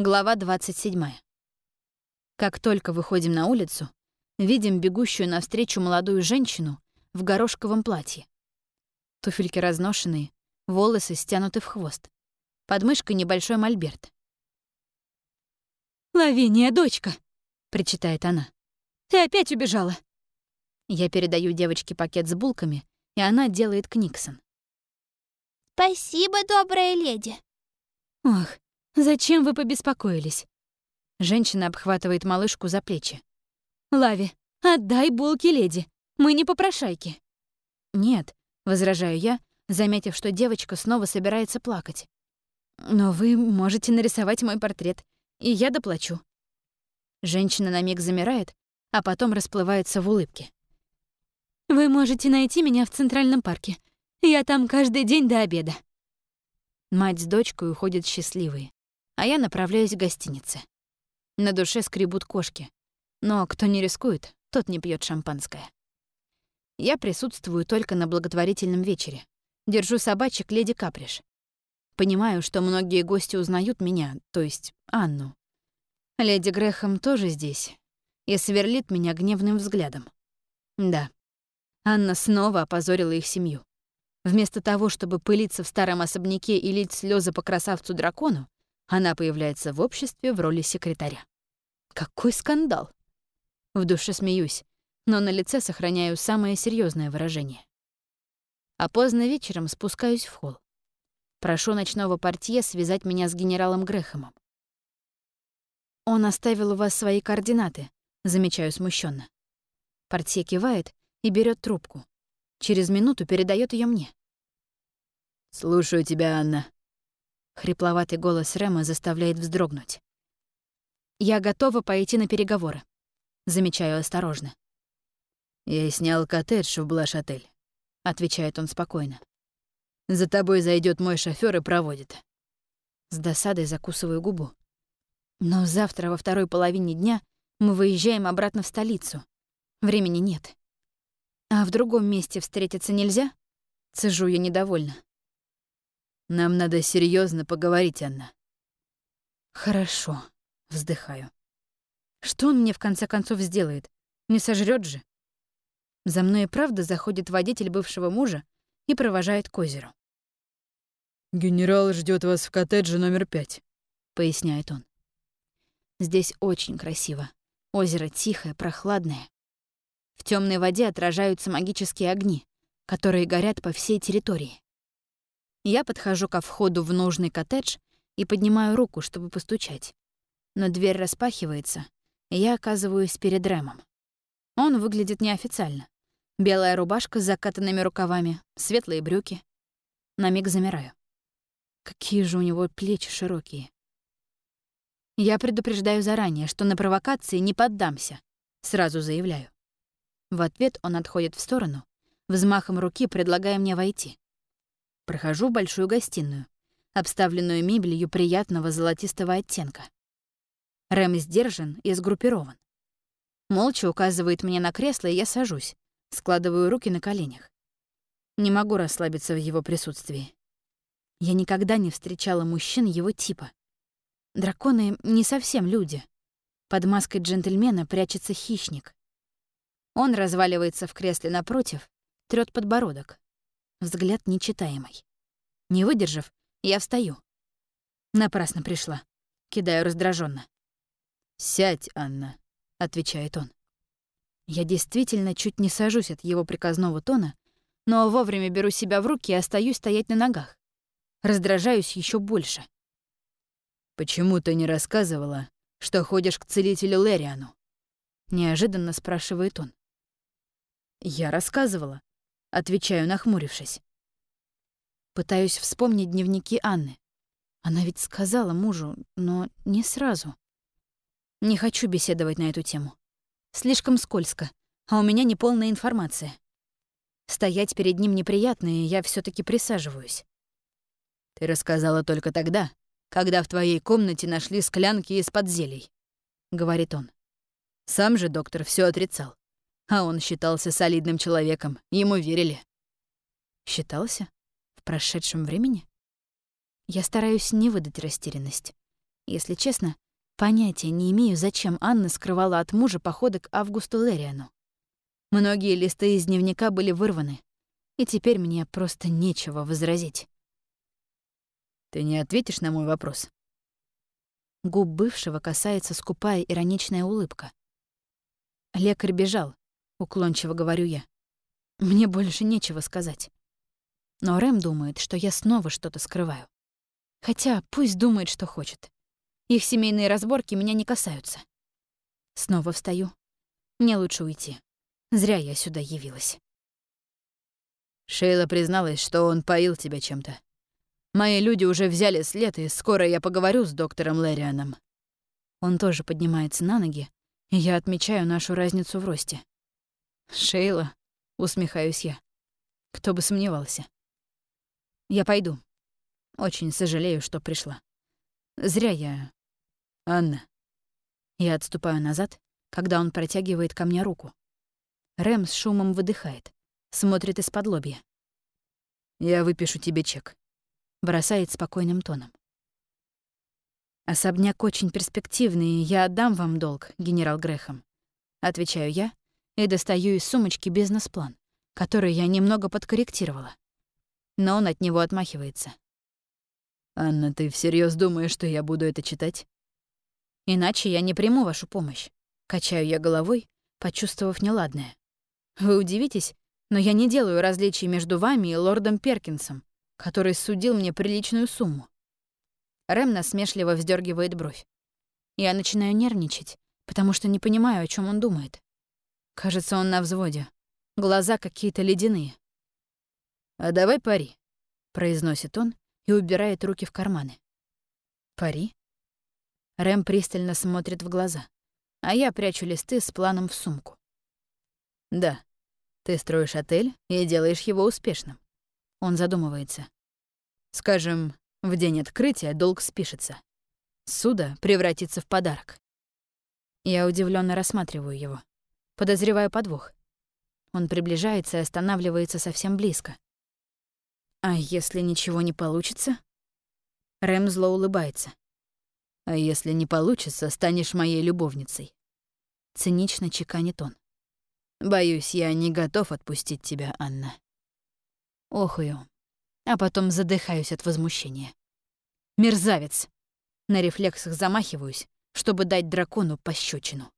Глава 27. Как только выходим на улицу, видим бегущую навстречу молодую женщину в горошковом платье. Туфельки разношенные, волосы стянуты в хвост. Под мышкой небольшой мольберт. «Лавиния, дочка!» — причитает она. «Ты опять убежала!» Я передаю девочке пакет с булками, и она делает книксон. «Спасибо, добрая леди!» «Ох, зачем вы побеспокоились?» Женщина обхватывает малышку за плечи. «Лави, отдай булки леди, мы не попрошайки». «Нет», — возражаю я, заметив, что девочка снова собирается плакать. «Но вы можете нарисовать мой портрет, и я доплачу». Женщина на миг замирает, а потом расплывается в улыбке. «Вы можете найти меня в Центральном парке. Я там каждый день до обеда». Мать с дочкой уходят счастливые, а я направляюсь к гостинице. На душе скребут кошки, но кто не рискует, тот не пьет шампанское. Я присутствую только на благотворительном вечере. Держу собачек леди Каприш. Понимаю, что многие гости узнают меня, то есть Анну. Леди Грэхэм тоже здесь и сверлит меня гневным взглядом. Да, Анна снова опозорила их семью. Вместо того, чтобы пылиться в старом особняке и лить слезы по красавцу-дракону, она появляется в обществе в роли секретаря. Какой скандал! В душе смеюсь, но на лице сохраняю самое серьезное выражение. А поздно вечером спускаюсь в холл. Прошу ночного портье связать меня с генералом Грэхэмом. «Он оставил у вас свои координаты», — замечаю смущенно. Портье кивает и берет трубку. Через минуту передает ее мне. «Слушаю тебя, Анна». Хрипловатый голос Рема заставляет вздрогнуть. «Я готова пойти на переговоры», — замечаю осторожно. «Я снял коттедж в Блаш-отель», — отвечает он спокойно. За тобой зайдет мой шофер и проводит. С досадой закусываю губу. Но завтра во второй половине дня мы выезжаем обратно в столицу. Времени нет. А в другом месте встретиться нельзя? Цежу я недовольна. Нам надо серьезно поговорить, Анна. Хорошо, вздыхаю. Что он мне в конце концов сделает? Не сожрет же? За мной и правда заходит водитель бывшего мужа и провожает к озеру. «Генерал ждет вас в коттедже номер пять», — поясняет он. Здесь очень красиво. Озеро тихое, прохладное. В темной воде отражаются магические огни, которые горят по всей территории. Я подхожу ко входу в нужный коттедж и поднимаю руку, чтобы постучать. Но дверь распахивается, и я оказываюсь перед Рэмом. Он выглядит неофициально. Белая рубашка с закатанными рукавами, светлые брюки. На миг замираю. Какие же у него плечи широкие. Я предупреждаю заранее, что на провокации не поддамся. Сразу заявляю. В ответ он отходит в сторону, взмахом руки предлагая мне войти. Прохожу в большую гостиную, обставленную мебелью приятного золотистого оттенка. Рэм сдержан и сгруппирован. Молча указывает мне на кресло, и я сажусь, складываю руки на коленях. Не могу расслабиться в его присутствии. Я никогда не встречала мужчин его типа. Драконы не совсем люди. Под маской джентльмена прячется хищник. Он разваливается в кресле напротив, трёт подбородок. Взгляд нечитаемый. Не выдержав, я встаю. Напрасно пришла. Кидаю раздраженно. «Сядь, Анна», — отвечает он. Я действительно чуть не сажусь от его приказного тона, но вовремя беру себя в руки и остаюсь стоять на ногах раздражаюсь еще больше. «Почему ты не рассказывала, что ходишь к целителю Лэриану?» — неожиданно спрашивает он. «Я рассказывала», — отвечаю, нахмурившись. Пытаюсь вспомнить дневники Анны. Она ведь сказала мужу, но не сразу. Не хочу беседовать на эту тему. Слишком скользко, а у меня неполная информация. Стоять перед ним неприятно, и я все таки присаживаюсь. Ты рассказала только тогда, когда в твоей комнате нашли склянки из-под зелий, — говорит он. Сам же доктор все отрицал. А он считался солидным человеком, ему верили. Считался? В прошедшем времени? Я стараюсь не выдать растерянность. Если честно, понятия не имею, зачем Анна скрывала от мужа походы к Августу Лериану. Многие листы из дневника были вырваны, и теперь мне просто нечего возразить. «Ты не ответишь на мой вопрос?» Губ бывшего касается скупая ироничная улыбка. Лекарь бежал, уклончиво говорю я. Мне больше нечего сказать. Но Рэм думает, что я снова что-то скрываю. Хотя пусть думает, что хочет. Их семейные разборки меня не касаются. Снова встаю. Мне лучше уйти. Зря я сюда явилась. Шейла призналась, что он поил тебя чем-то. Мои люди уже взяли след, и скоро я поговорю с доктором Лэрианом. Он тоже поднимается на ноги, и я отмечаю нашу разницу в росте. «Шейла», — усмехаюсь я. Кто бы сомневался. Я пойду. Очень сожалею, что пришла. Зря я... Анна. Я отступаю назад, когда он протягивает ко мне руку. Рэм с шумом выдыхает, смотрит из-под лобья. «Я выпишу тебе чек», — бросает спокойным тоном. «Особняк очень перспективный, я отдам вам долг, генерал Грехом», — отвечаю я и достаю из сумочки бизнес-план, который я немного подкорректировала. Но он от него отмахивается. «Анна, ты всерьез думаешь, что я буду это читать?» «Иначе я не приму вашу помощь», — качаю я головой, почувствовав неладное. «Вы удивитесь, но я не делаю различий между вами и лордом Перкинсом, который судил мне приличную сумму. Рэм насмешливо вздергивает бровь. Я начинаю нервничать, потому что не понимаю, о чем он думает. Кажется, он на взводе. Глаза какие-то ледяные. «А давай пари», — произносит он и убирает руки в карманы. «Пари?» Рэм пристально смотрит в глаза, а я прячу листы с планом в сумку. «Да», ты строишь отель и делаешь его успешным. Он задумывается. Скажем, в день открытия долг спишется. Суда превратится в подарок. Я удивленно рассматриваю его. Подозреваю подвох. Он приближается и останавливается совсем близко. А если ничего не получится? Рэм зло улыбается. А если не получится, станешь моей любовницей. Цинично чеканит он. Боюсь, я не готов отпустить тебя, Анна. Охую, а потом задыхаюсь от возмущения. Мерзавец! На рефлексах замахиваюсь, чтобы дать дракону пощечину.